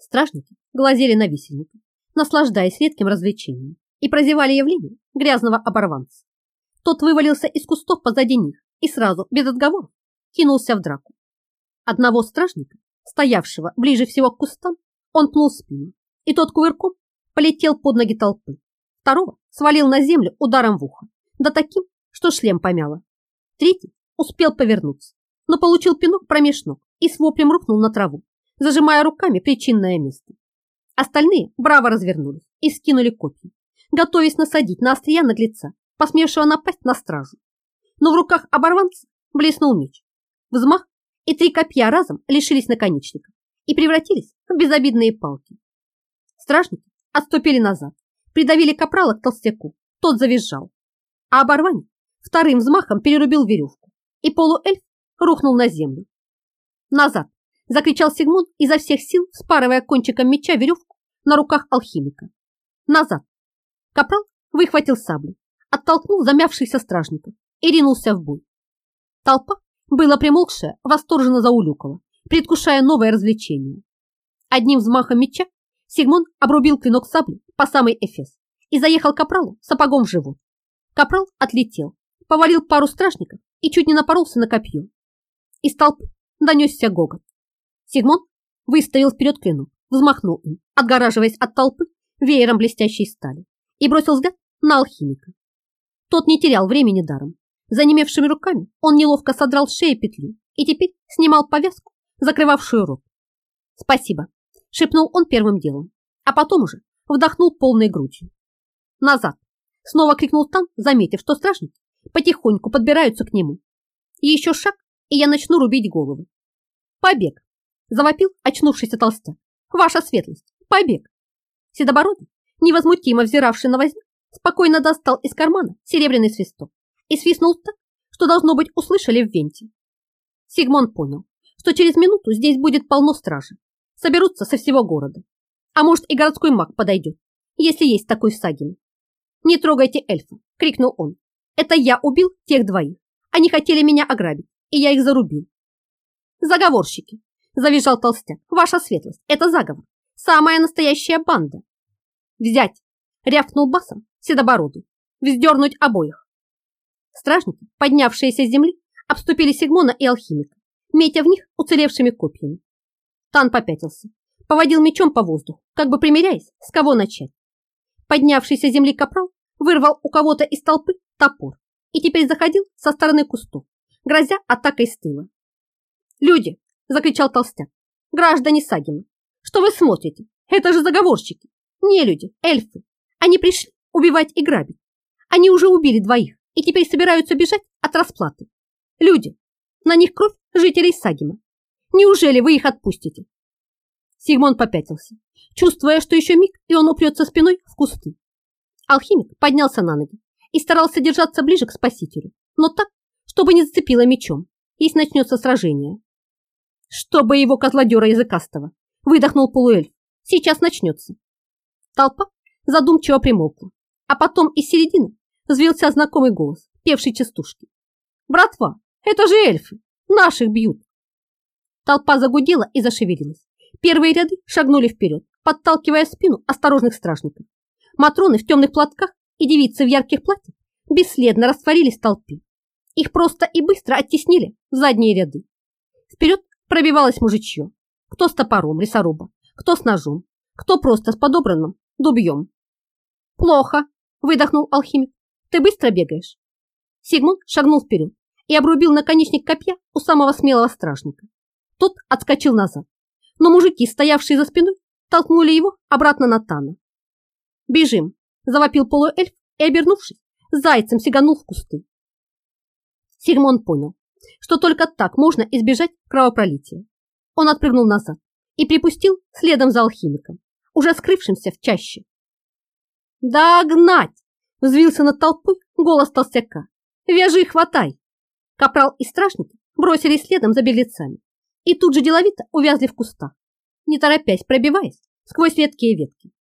Стражники глазели на висельника, наслаждаясь редким развлечением, и прозевали явление грязного оборванца. Тот вывалился из кустов позади них и сразу, без отговоров, кинулся в драку. Одного стражника, стоявшего ближе всего к кустам, он пнул спину, и тот кувырком полетел под ноги толпы. Второго свалил на землю ударом в ухо, да таким, что шлем помяло. Третий успел повернуться, но получил пинок промеж ног и с воплем рухнул на траву, зажимая руками причинное место. Остальные браво развернулись и скинули копья, готовясь насадить на острия наглеца, посмевшего напасть на стражу. Но в руках оборванца блеснул меч. Взмах, и три копья разом лишились наконечника и превратились в безобидные палки. Стражники отступили назад, придавили капрала к толстяку, тот завизжал. А оборванец вторым взмахом перерубил веревку, и полуэльф рухнул на землю. «Назад!» – закричал Сигмунд изо всех сил, спарывая кончиком меча веревку на руках алхимика. «Назад!» Капрал выхватил саблю, оттолкнул замявшихся стражников и ринулся в бой. Толпа, была примолкшая, восторженно заулюкала, предвкушая новое развлечение. Одним взмахом меча Сигмон обрубил клинок сабли по самый эфес и заехал капралу сапогом в живот. Капрал отлетел, повалил пару стражников и чуть не напоролся на копье. Из толпы донесся гогот. Сигмон выставил вперед клинок, взмахнул им, отгораживаясь от толпы веером блестящей стали, и бросил взгляд на алхимика. Тот не терял времени даром. Занемевшими руками он неловко содрал с шеи петлю и теперь снимал повязку, закрывавшую рот. «Спасибо», — шепнул он первым делом, а потом уже вдохнул полной грудью. «Назад!» — снова крикнул Тан, заметив, что стражники потихоньку подбираются к нему. И еще шаг, и я начну рубить головы. «Побег!» — завопил очнувшийся толстяк. «Ваша светлость! Побег!» Седобородый, невозмутимо взиравший на возню, спокойно достал из кармана серебряный свисток и свистнул так, что, должно быть, услышали в венте. Сигмон понял, что через минуту здесь будет полно стражи. Соберутся со всего города. А может, и городской маг подойдет, если есть такой Сагин. «Не трогайте эльфа!» — крикнул он. «Это я убил тех двоих. Они хотели меня ограбить, и я их зарубил». «Заговорщики!» — завизжал толстяк. «Ваша светлость, это заговор. Самая настоящая банда!» «Взять!» — рявкнул басом седобородый. «Вздернуть обоих!» Стражники, поднявшиеся с земли, обступили Сигмона и алхимика, метя в них уцелевшими копьями. Тан попятился, поводил мечом по воздуху, как бы примеряясь, с кого начать. Поднявшийся с земли капрал вырвал у кого-то из толпы топор и теперь заходил со стороны кустов, грозя атакой с тыла. «Люди!» – закричал толстяк. «Граждане Сагина! Что вы смотрите? Это же заговорщики! Не люди, эльфы! Они пришли убивать и грабить! Они уже убили двоих и теперь собираются бежать от расплаты! Люди! На них кровь жителей Сагима! Неужели вы их отпустите?» Сигмон попятился, чувствуя, что еще миг, и он упрется спиной в кусты. Алхимик поднялся на ноги и старался держаться ближе к спасителю, но так, чтобы не зацепило мечом, если начнется сражение. «Чтобы его козлодера языкастого!» – выдохнул полуэльф. «Сейчас начнется!» Толпа задумчиво примолкла, а потом из середины взвился знакомый голос, певший частушки. «Братва, это же эльфы! Наших бьют!» Толпа загудела и зашевелилась. Первые ряды шагнули вперед, подталкивая спину осторожных стражников. Матроны в темных платках и девицы в ярких платьях бесследно растворились в толпе. Их просто и быстро оттеснили в задние ряды. Вперед пробивалось мужичье. Кто с топором лесоруба, кто с ножом, кто просто с подобранным дубьем. «Плохо!» – выдохнул алхимик. «Ты быстро бегаешь?» Сигмунд шагнул вперед и обрубил наконечник копья у самого смелого стражника. Тот отскочил назад, но мужики, стоявшие за спиной, толкнули его обратно на Тана. «Бежим!» – завопил полуэльф и, обернувшись, зайцем сиганул в кусты. Сигмон понял, что только так можно избежать кровопролития. Он отпрыгнул назад и припустил следом за алхимиком, уже скрывшимся в чаще. «Догнать!» – взвился над толпой голос толстяка. «Вяжи, хватай!» Капрал и стражники бросились следом за беглецами и тут же деловито увязли в кустах, не торопясь пробиваясь сквозь редкие ветки.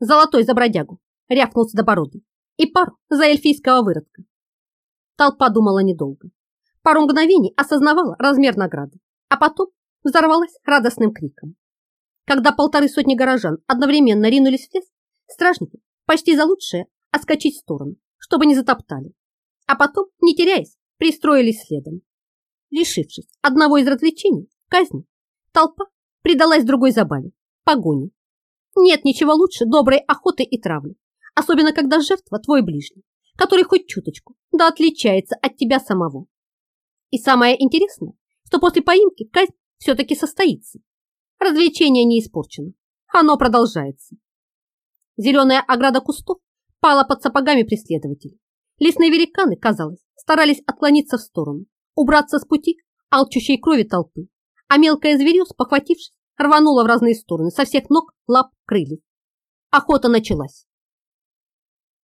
«Золотой за бродягу!» – рявкнул Седобородый и пару за эльфийского выродка. Толпа думала недолго. Пару мгновений осознавала размер награды, а потом взорвалась радостным криком. Когда полторы сотни горожан одновременно ринулись в лес, стражники почти за лучшее отскочить в сторону, чтобы не затоптали, а потом, не теряясь, пристроились следом. Лишившись одного из развлечений, казни, толпа предалась другой забаве – погоне. Нет ничего лучше доброй охоты и травли, особенно когда жертва твой ближний, который хоть чуточку, да отличается от тебя самого. И самое интересное, что после поимки казнь все-таки состоится. Развлечение не испорчено, оно продолжается. Зеленая ограда кустов пала под сапогами преследователей. Лесные великаны, казалось, старались отклониться в сторону, убраться с пути алчущей крови толпы, а мелкая зверю, спохватившись, рванула в разные стороны со всех ног, лап, крыльев. Охота началась.